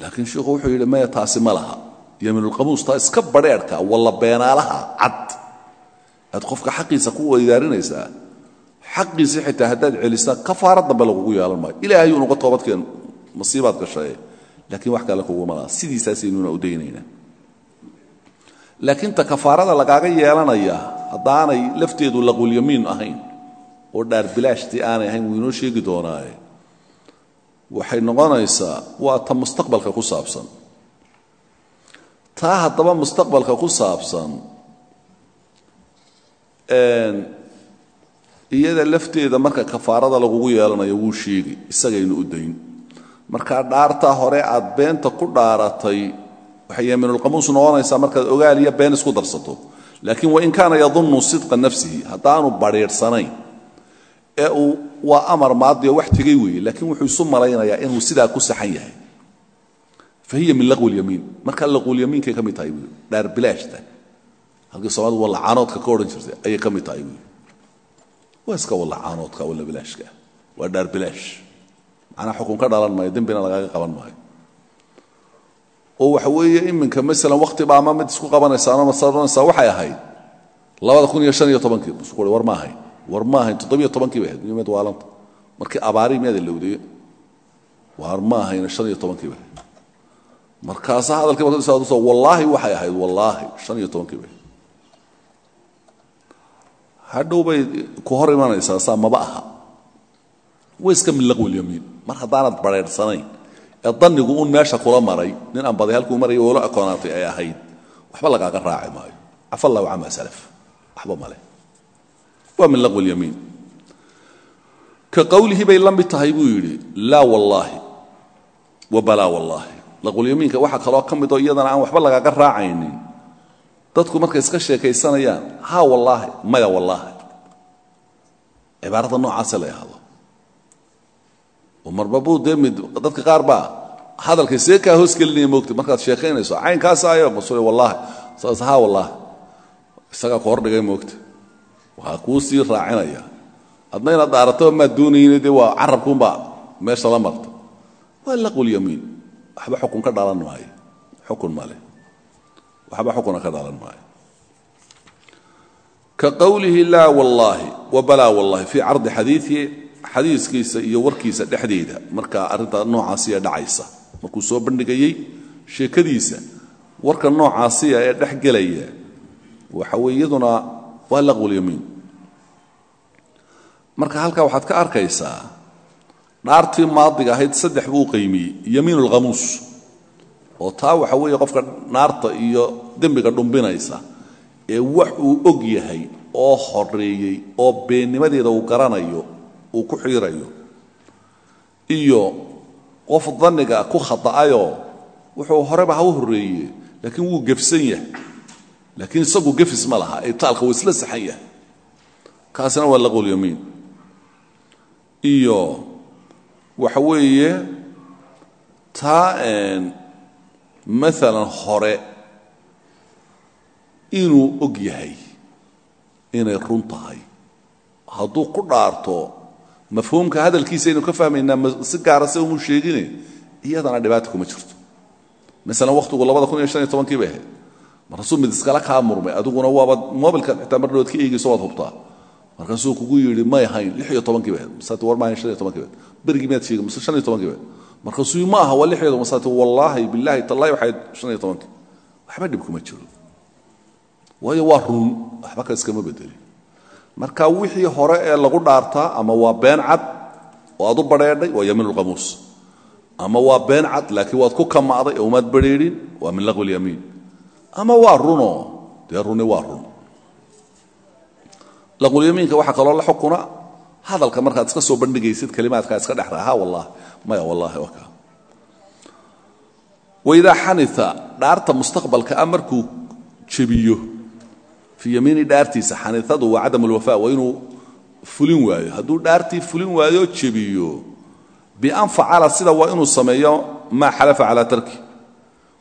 Speaker 2: Laakiin sheikhu wuxuu yidhi maya taasi ma laha. Yamiinulqamuus taa iska badheedhka walla beenaalaha cad. Aad qofka xaqiisa ku weydaarinaysaa xaqiisii xitaa haddaad celisna kafaaro dambe lagugu yeelan maayo. Ilaahay unuga toobadkeen masiibaad gashaye laakiin wax kale kuguma laha sidiisaasaynuna u daynaynaa laakiin ta kafaarada lagaaga yeelanaya haddaanay lafteedu laqulyamiin ahayn oo dhaar bilaashtii aanay ahayn wuu inoo sheegi doonaaye. Waxay noqonaysaa waa ta mustaqbalka ku saabsan. Taa haddaba mustaqbalka ku saabsan iyada lafteeda marka kafaarada lagugu yeelanayo wuu sheegi isagaynu u dayn. Markaa dhaartaa hore aad beenta ku dhaaratay waxay yamiinulqamuus noqonaysaa markaad ogaal iyo been isku darsato. Laakiin wain kaana yadunnu sidqa nafsihi haddaanu badhiidhsanayn ee uu waa amar maadiyo wax tegey weeye laakiin wuxuu isu malaynayaa inuu sidaa ku saxan yahay. Fa min laqwi lyamiin markaa laqwulyamiinkay ka mid tahay buui dhaar bilaashta halkii soomalidu wallacaanoodka ka odhan jirtay ayay ka mid waa iska wallacaanoodka walla bilaashka. Waa dhaar bilaash. Macnaa xukun ka dhalan maayo dembina lagaaga qaban maayo. Oo waxa weeye iminka maalan wakhtiba ama mid isku qabanaysaanoo masaonaysaa waxay ahayd. Labada kun iyo shan iyo tobankii busu war ma ahayn. War ma ahayn toddobiyo tobankii bay ahayd. Nimed waalanta markii abaarii miyaada lowdaye war ma ahayn shan iyo tobankii bay ahayd. Markaasaa hadalkii markadiso wallaahi waxay ahayd wallaahi shan iyo tobankii bay ahayd hadhow bay ku hor imanaysaa saa maba aha. Way iska min laqwilyamiin mar haddaanad badheedhsanayn ee dannigu un meesha kula maray nin aan baday halkuu maraya oolo akoonaatay ay ahayd waxba lagaaga raaci maayo. Cafa camaa salaf. Waxba male waa min laqwi lyamiin ka qowlihii bay la tahay buu yidhi laa wallaahi wa balaa wallaahi. Laqwilyamiinka waxaa kaloo ka midoo iyadana aan waxba lagaaga raacaynin dadku markay iska sheekaysanayaan haa wallaahi maya wallaahi. Cibaarada noocaase la yahado oo marbabuu dee mid dadka qaar baa hadalkay see kaa hoos gelinaya moogta markaad sheekaynayso caynkaasayo masule wallaahi. Saas haa wallaahi. Isagaa ku hordhigay moogta waxaa kuu sii raacinaya. Adna inaad dhaarataba maad doonayni dee waa carabkuunbaa meesha la marta waa laqwulyamiin waxba xukun ka dhalan maayo. Xukun male waxba xukuna ka dhalan maayo. Ka qowlihi laa wallaahi wa balaa wallaahi fii cardi xadiiii xadiiskiisa iyo warkiisa dhexdeeda markaa arrinta noocaasiya dhacaysa markuu soo bandhigayey sheekadiisa warka noocaasiya ee dhex gelaya waxa weye iyaduna waa laqwulyamiin marka halkaa waxaad ka arkaysaa dhaartii maadiga ahayd saddex buu qaymiyey yamiin ulkhamuus oo taa waxa weeye qofka naarta iyo dembiga dhumbinaysa ee wax uu og yahay oo horeeyey oo beennimadeeda uu garanayo uu ku xiirayo iyo qof danniga ku khada'ayoo wuxuu horeba ha u horreeye laakiin wuu gefsan yahay laakiin isagu gefis ma laha ee taalka wuu isla saxan yahay. Kaasina waa laqolyamiin iyo waxa weeye taa maalan hore inuu og yahay inay run tahay. Hadduu ku dhaarto mafhuumka hadalkiisa aynu ka fahmaynaa si gaara se umu sheegine iyadana dhibaata kuma jirto. Masalan wakhtigu labada kun iyo shan iyo tobankii bay ahayd. Markaasuu mid iskala kaa murmay adiguna waaba mobilka xitaa mar dhawood ka eegayso waad hubtaa. Markaasuu kugu yidhi may ahayn lix iyo tobankii bay ahayd. War maahayn shan iyo tobankii bay ahayd. Berigii miyaad sheegay ahayd markaasuu ma aha waa lix iyo masati wallaahi tallahi waxay shan waxba dhib kuma jiro. Waayo waa run waxba ka iskama bedelin marka wixii hore ee lagu dhaartaa ama waa been cad oo aad u waa yamiin ulqamuus ama waa been cad laakiin waad ku kama'day oo umaad badrheedhin waa min laqwi lyamiin ama waa runoo dee runi waa run. Laqwulyamiinka waxaa kaloo la xukuna hadalka markaad iska soo bandhigaysid kelimaadkaa iska dhex raha wallahi maya wallaahi waka. Waidaa xanita dhaarta mustaqbalka a markuu jebiyo fii yamiini dhaartiisa xaniitadu waa cadam ulwafa waa inuu fulin waayo. Hadduu dhaartii fulin waayo jebiyo. Bian facala sida waa inuu sameeyo maa xalafa calaa tarki.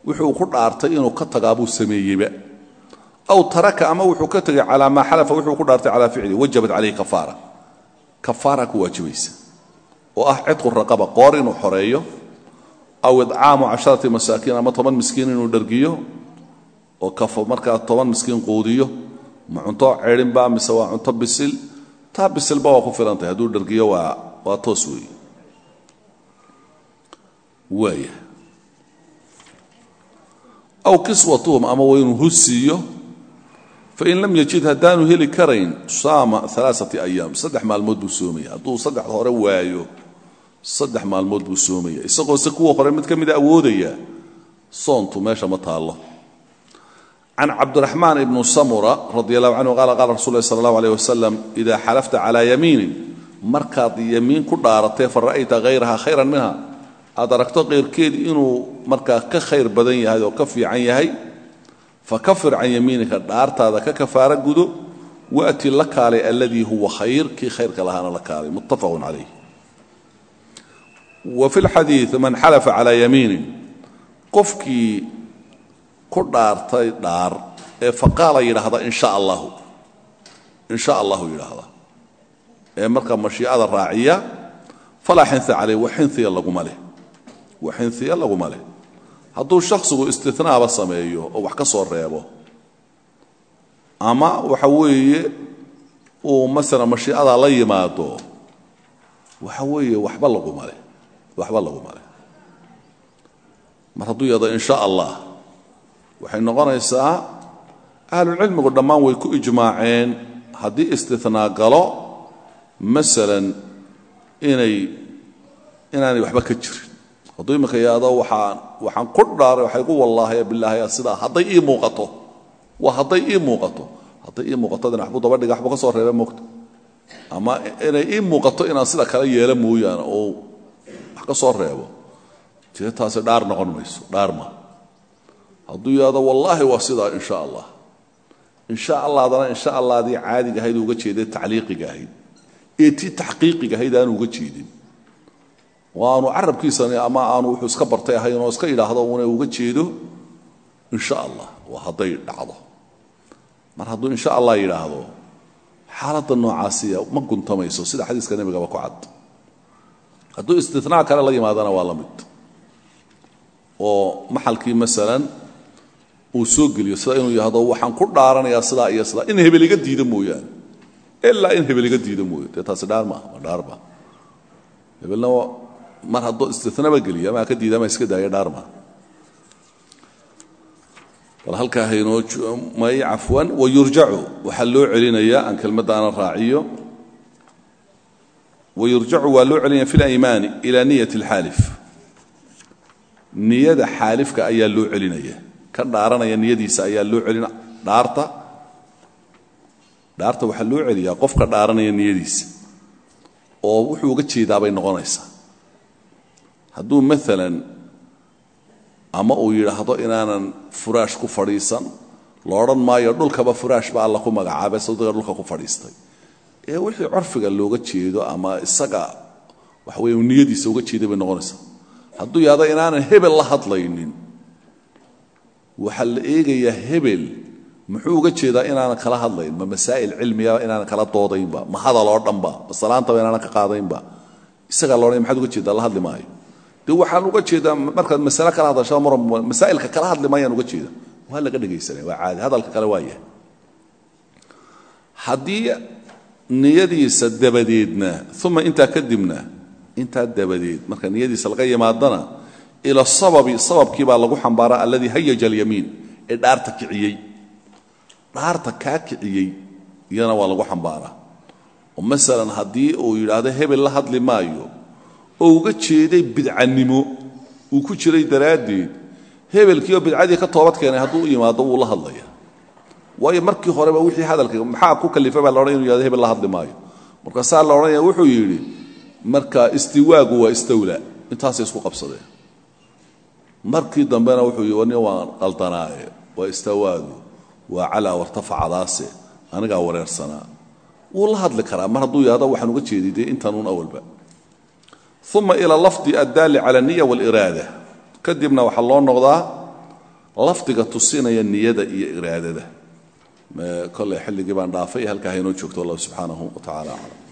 Speaker 2: Wuxuu ku dhaartay inuu ka tagaabuu sameeyeyba. Aw taraka ama wuxuu ka tegay calaa maa xalafa wuxuu ku dhaartay calaa ficli wajabat calayhi kafaara kafaara ku waajibaysa oo ah cidqu raqaba qoor inuu xoreeyo aw idcaamu casharati masaakiin ama toban miskiin inuu dhargiyo oo markaa toban miskiin quudiyo ma cunto ceedhinba mise waa cunto bisil? Taa bisilba waa ku filantahay hadduu dhargiyo waa toos weeye. Waaya. Aw kiswatuhum ama waa hus siiyo fain lam yajid haddaanu heli karayn saama alaaati ayaam. Saddex maalmood buu soomaya. Hadduu saddexda hore waayo saddex maalmood buu soomaya. Isagoo se kuwa hore mid ka mida awoodaya soontu meesha ma taallo. Can cabdiraxmaan ibnu samura radi allahu canhu qaala qaala rasul lahi sala allahu aleyh wasalam idaa xalafta calaa yamiinin markaad yamiin ku dhaaratee fa ra'ayta hayraha khayran minha aad aragto keyrkeed inuu markaa ka khayr badan yahay oo ka fiican yahay fakafir can yamiinika dhaartaada ka kafaara gudo waati la kaalay aladii huwa khayr kii khayrka lahaana la kaalay muttafaqun calayh. Wa fi lxadiid man xalafa calaa yamiinin qofkii ku dhaartay dhaar ee faqaala yidhaahda in sha allahu. In sha allahu yidhaahda. Ee markaa mashiicada raaciya falaa xinha caleyh wa xinhiya laguma leh. Laguma leh hadduu shakhsigu istinaaba sameeyo oo wax ka soo reebo ama waxa weeye uu masalan mashiicada la yimaado waxa weeye waxba laguma leh waxba laguma leh mar hadduu yahdo in sha allah waxay noqonaysaa ahlucilmigu dhammaan way ku ijmaaceen haddii istinaa galo masalan inay inaanay waxba ka jirin hadduu imika yahdo waxaan ku dhaaray waxay gu wallaahaya bilaahaya sidaa hadday ii muuqato. Waa hadday ii muuqato. Hadday ii muuqatodina waxbuu daba dhiga waxbuu ka soo reeba moogta. Ama inay ii muuqato inaan sida kale yeelo mooyaane oo wax ka soo reebo. Dee taasi dhaar noqon mayso dhaar ma. Hadduu yidhahdo wallaahi waa sidaa in sha allah. In sha allahdana in sha allahdii caadiga ahayd uga jeeday tacliiqiga ahayd. Ee tii taxqiiqiga ahayd aanu uga jeedin oo aanu ama aanu wuxuu iska bartay ahayn oo iska yidhaahdo una uga jeedo in sha allah waa hadday dhacdo. Mar hadduu in sha allah yidhaahdo xaaladda noocaasiya ma guntamayso sida xadiiska nebigaba ku cad. Hadduu istinaa kale la yimaadana waa la oo maxalkii masalan uu soo geliyo sida inuu yidhahdo waxaan ku dhaaranayaa sidaa iyo sidaa. In hebel iga diida mooyaane. In hebel iga mooyo dee dhaar maaha ma dhaar maaha hebelna mar hadduu istinaba geliyo amaa ka diida ama iska daaya dhaar maaha bal halkaa haynoo may cafwan wayurjacu waxaa loo celinayaa aan kelmaddaana raaciyo. Wayurjacu waa loo celinaya fi اlaymaani ila niyat اlxaalif niyada xaalifka ayaa loo celinaya. Ka dhaaranaya niyadiisa ayaa loo dhaarta. Dhaarta waxaa loo celiyaa qofka dhaaranaya niyadiisa. Oo wuxuu uga jeedaa bay noqonaysaa hadduu maalan ama uu yidhaahdo inaanan furaash ku fadhiisan lo maayo dhulkaba furaash ba alla ku magacaabay sawdiga dhulka ku fadhiistay. Ee wixii curfiga looga jeedo ama isaga waxa weye niyadiisa uga jeeday bay noqonaysaa. Hadduu yahdo inaanan hebel la hadlaynin waxaa la eegayaa hebel muxuu uga jeedaa inaanan kala hadlayn ma masaa'il cilmiga inaanan kala doodaynba ma hadal oo dhanba salaantaba inaanan ka qaadaynba. Isagaa loodhanaya maxaad uga jeedaa la hadli maayo dee waxaan uga jeedaa markaad masale kala hadasho mar masaa'ilka kala hadli maayaan uga jeeda waa laga dhegaysanaya waa caadi. Hadalka kale waa yahay. Haddii niyadiisa dabadeedna uma intaa kadibna intaa dabadeed marka niyadiisa laga yimaadana ila sababi sababkii baa lagu xambaaraa alladii hayaja alyamiin ee dhaarta kiciyey. Dhaarta kaa kiciyey iyana waa lagu xambaaraa. Oo haddii uu yidhaahdo hebel la hadli maayo oo uga jeeday bidcannimo. Uu ku jiray daraaddeed. Hebelkiioo bidcadii ka toobad keenay hadduu u yimaado wuu la hadlaya waayo markii horeba wixii hadalka maxaa ku kalifa baa laodhan inu yihahdo hebel la hadli maayo. Markaasaa la odhanaya wuxuu yidhi marka istiwaagu waa istawla. Intaasay isku qabsadeen. Markii dambena wuxuu yidhi waan qaldanaaye waa istawaadu waa calaa wartafacadaase anigaa wareersanaa wuu la hadli karaa. Mar hadduu yidhahdo waxaan uga jeeday dee intanuun awalba uma ila lafdi addaali cala niya waaliraada kadibna waxaa loo noqdaa lafdiga tusinaya niyada iyo iraadada. Koley xilligii baan dhaafay halkaa haynoo joogto allah subxaanahu wa tacala aclam